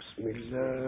بسم الله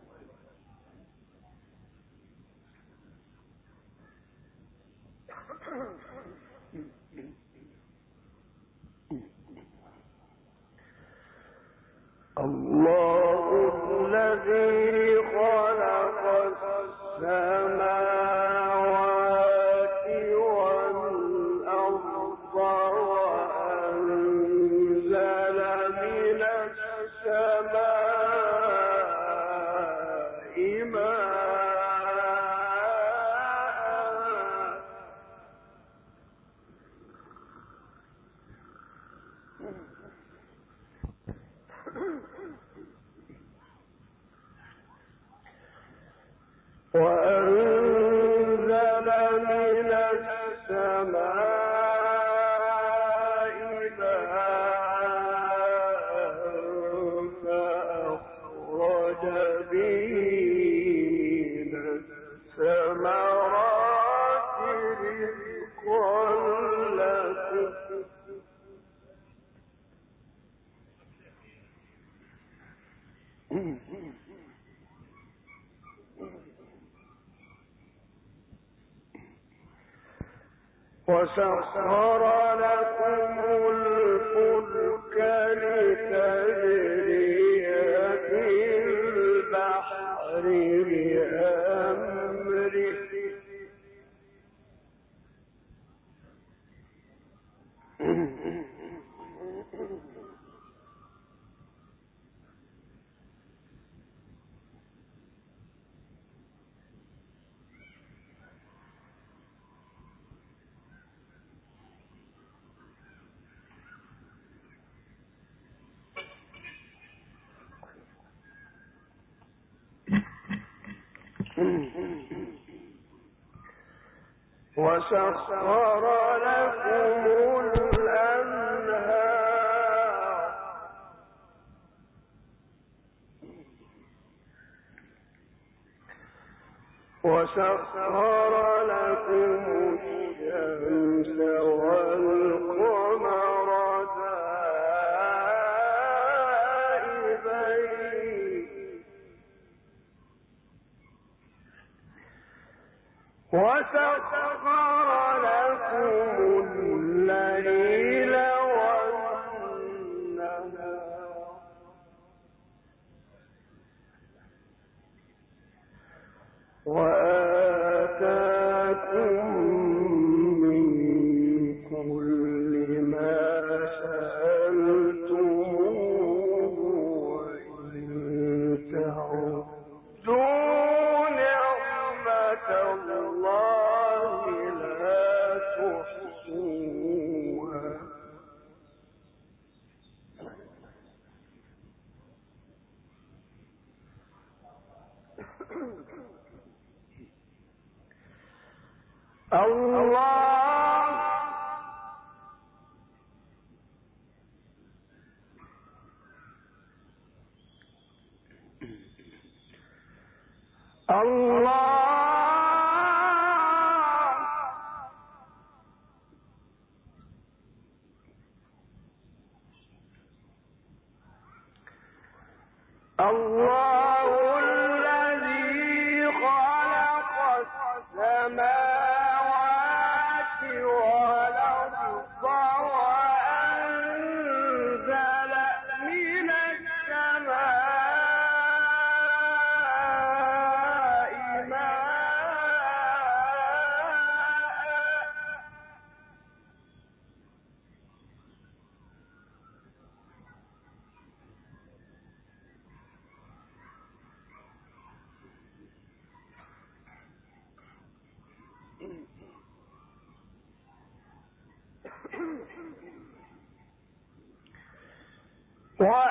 وسخر لكم الأنهار. وسخر Why?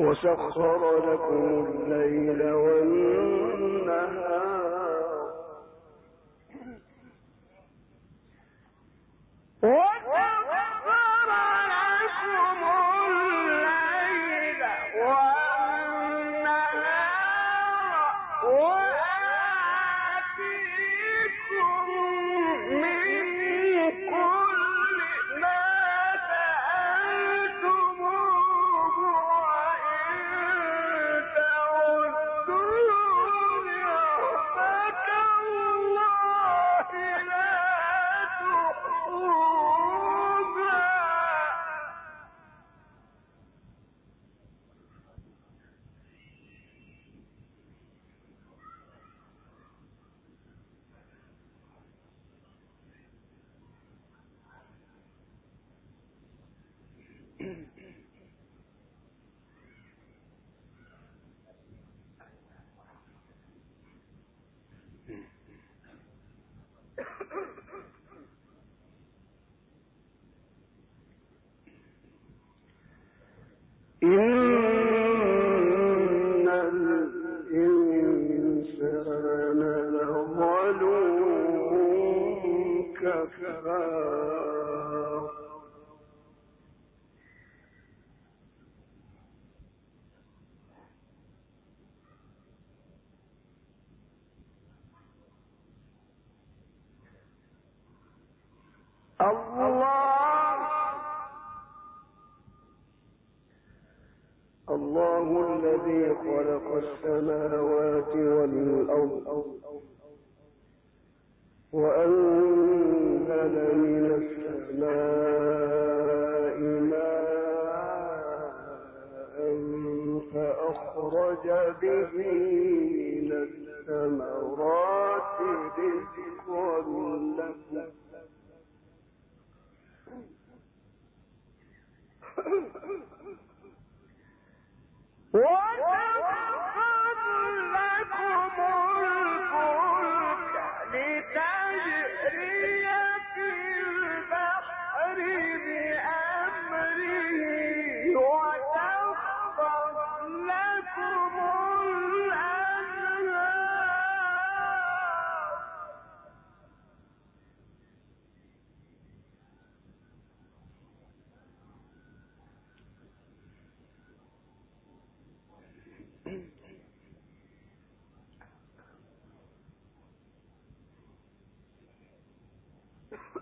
وسخر لكم الليل والنهار. الله الذي خلق السماوات والأرض.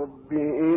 رب إنهن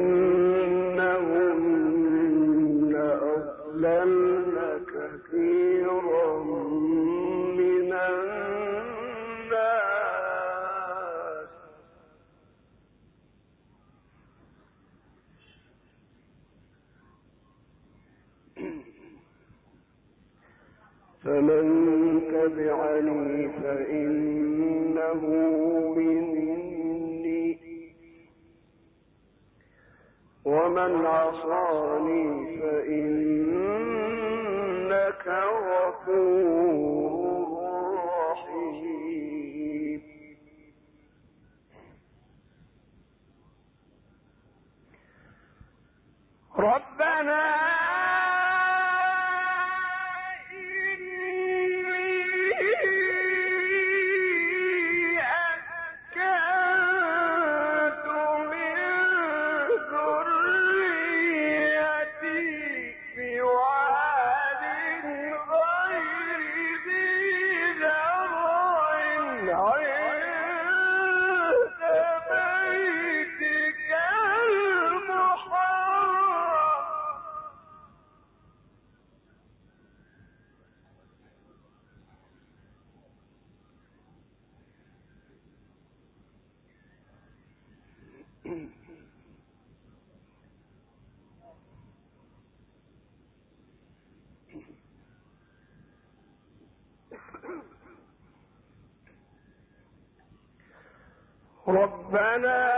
ربنا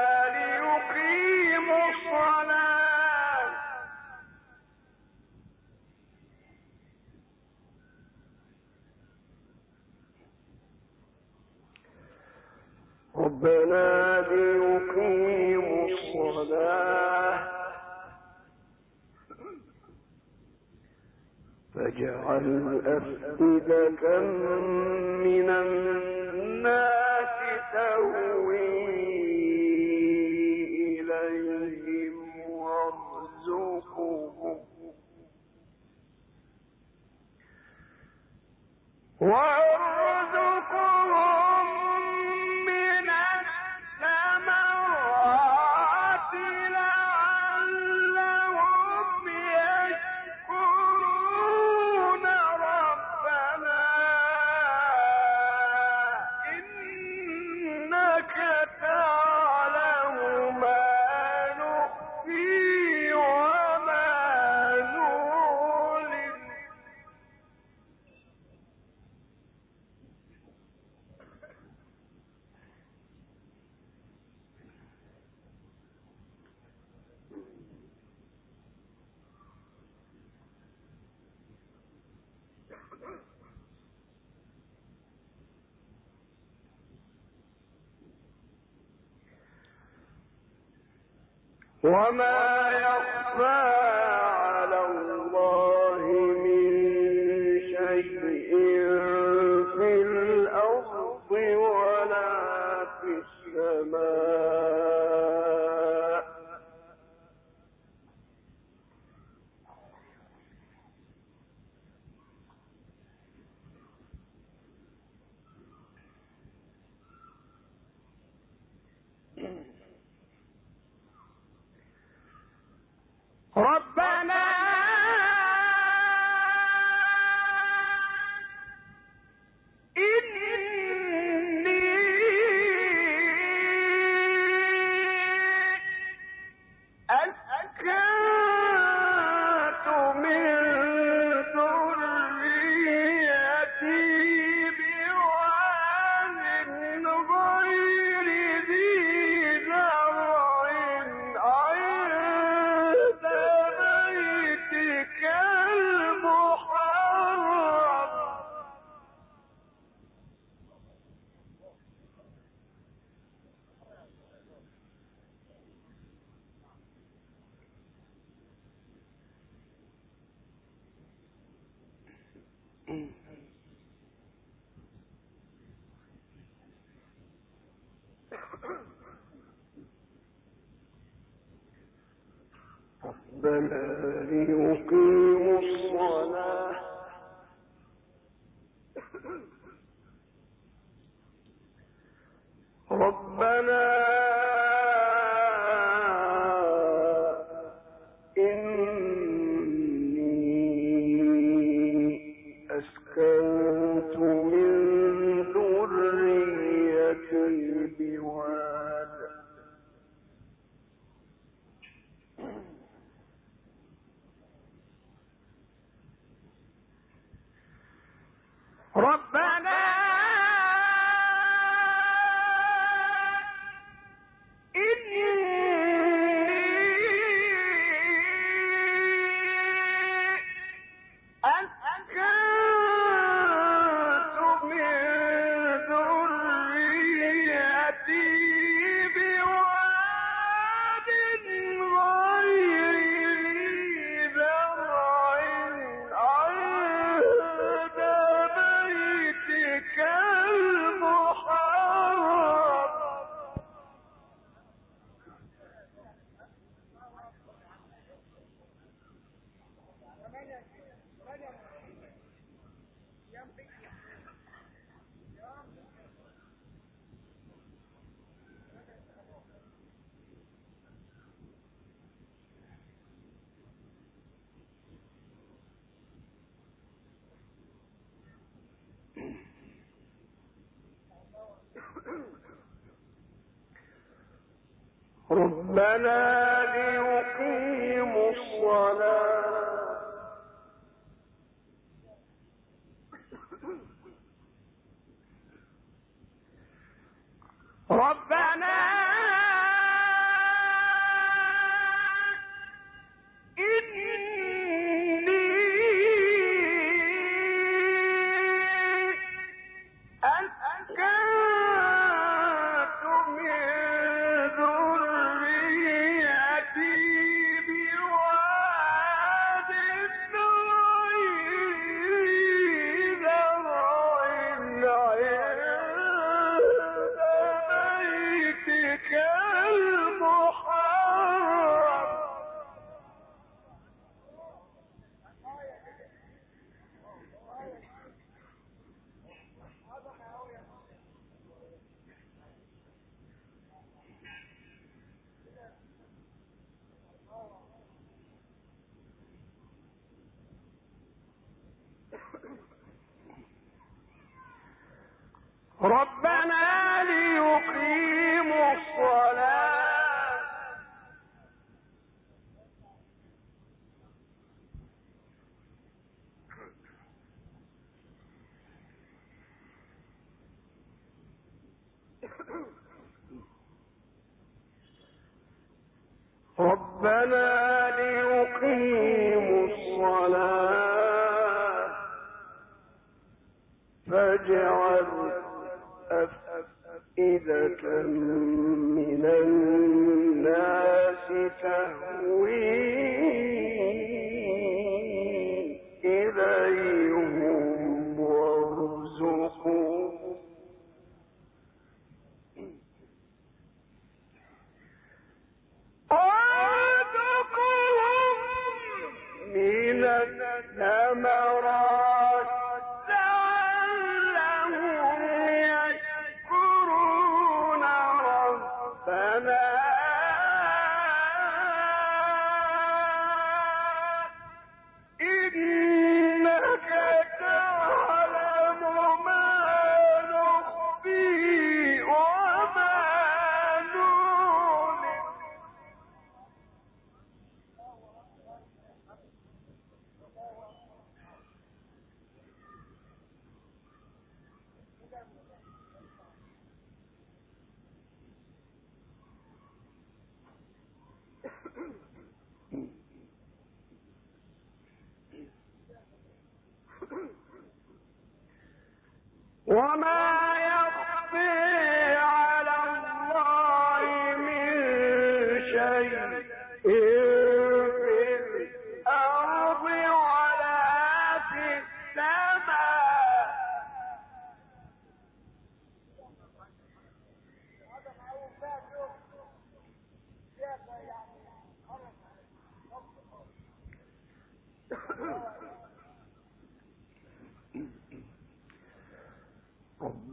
وما يخفى ربنا ليقيموا الصلاة ربنا ليقيموا الصلاة. ربنا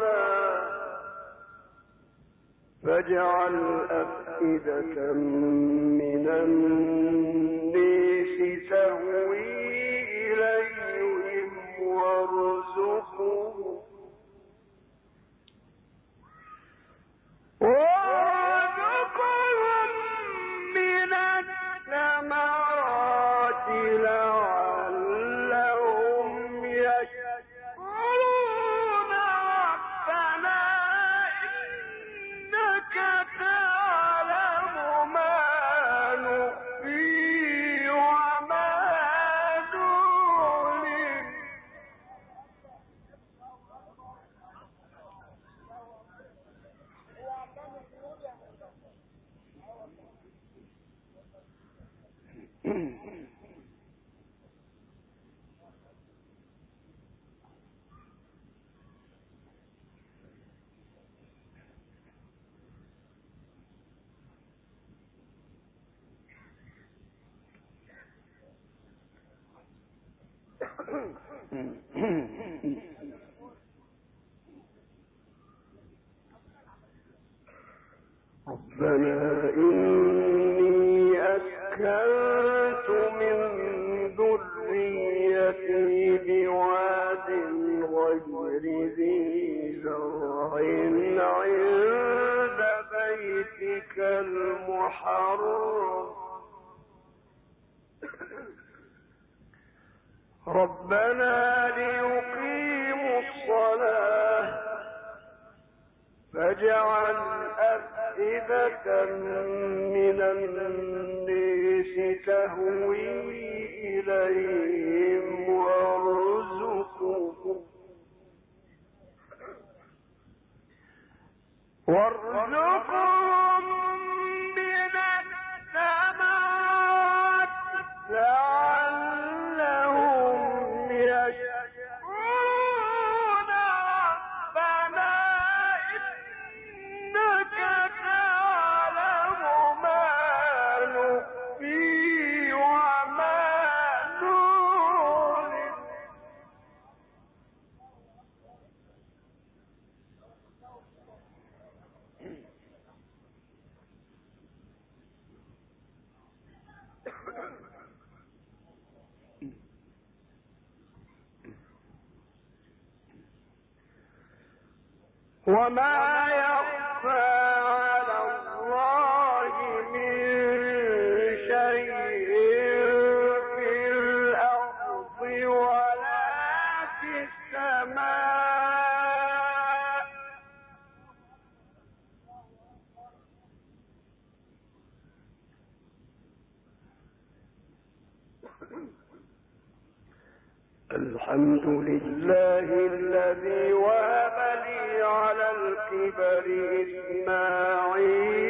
الصلاة فاجعل أفئدة من الناس تهوي إليهم وارزقهم. ربنا إني أسكنت من ذريتي بواد غير ذي زرع عند بيتك المحرم. ربنا ليقيموا الصلاة. فاجعل أفئدة من الناس تهوي إليهم وارزقهم. وارزقهم وما يخفى على الله من شيء في الأرض ولا في السماء. الحمد لله الذي بني إسماعيل.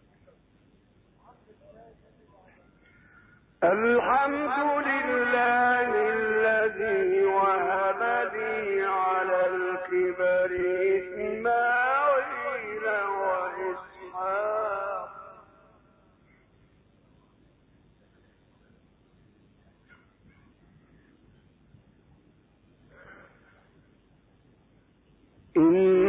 الحمد لله الذي وهب لي على الكبر إسماعيل وإسحاق. إن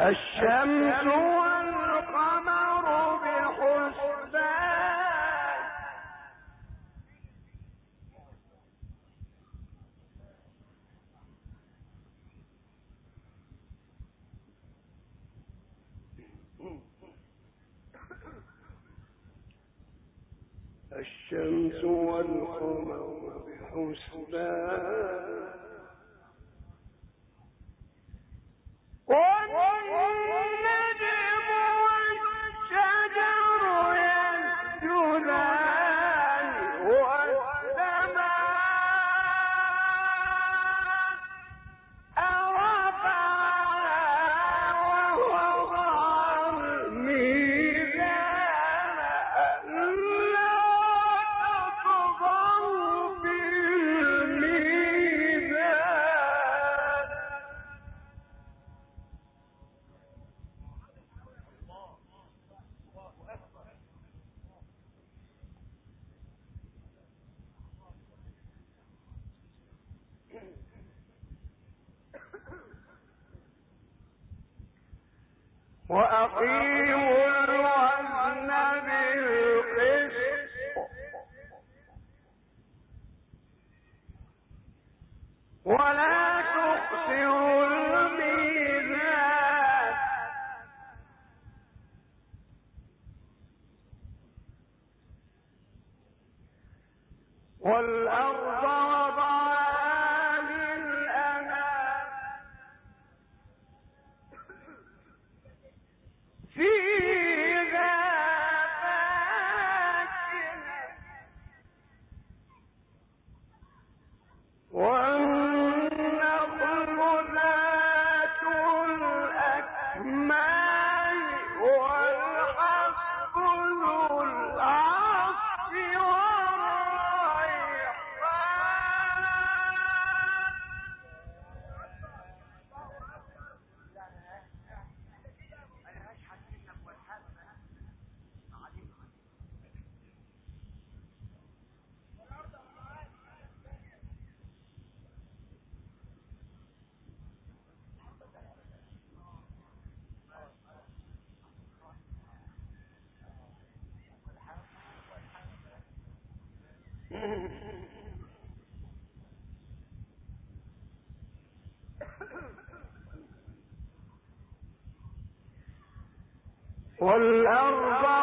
الشمس والقمر بحسبان. الشمس والقمر بحسبان. وأقيموا والأرض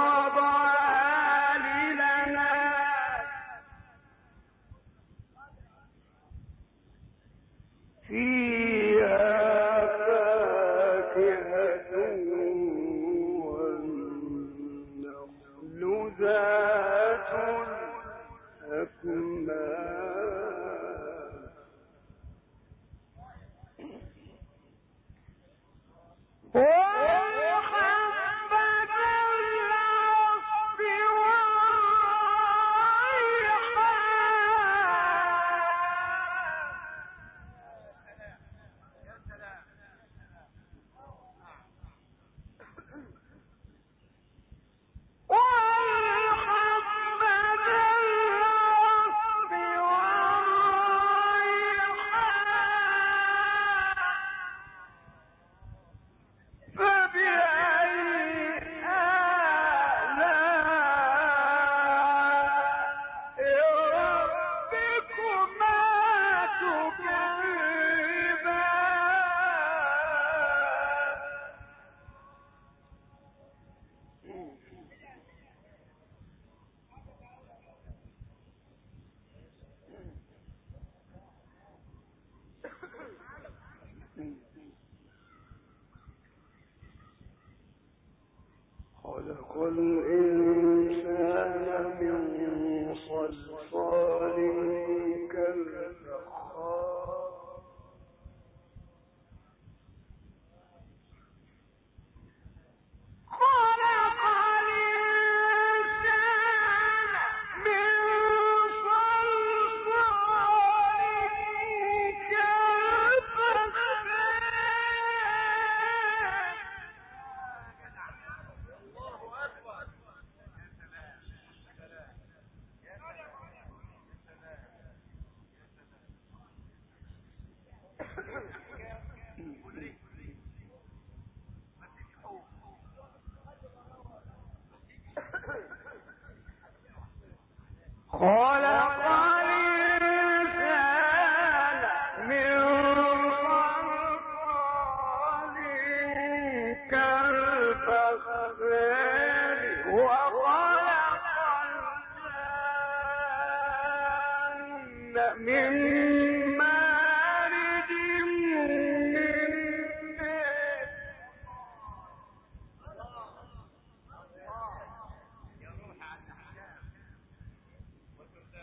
قل إن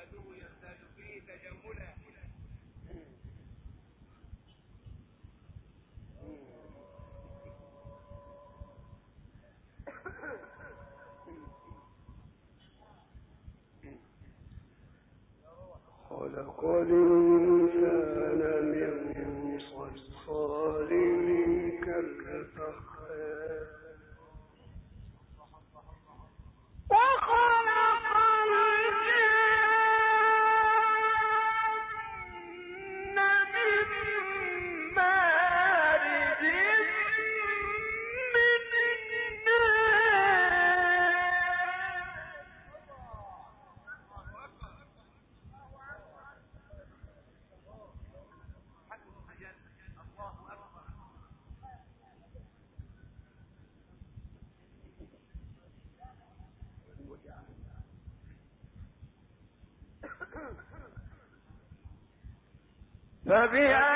وصفته يحتاج فيه تجملا قل قولي. فبأي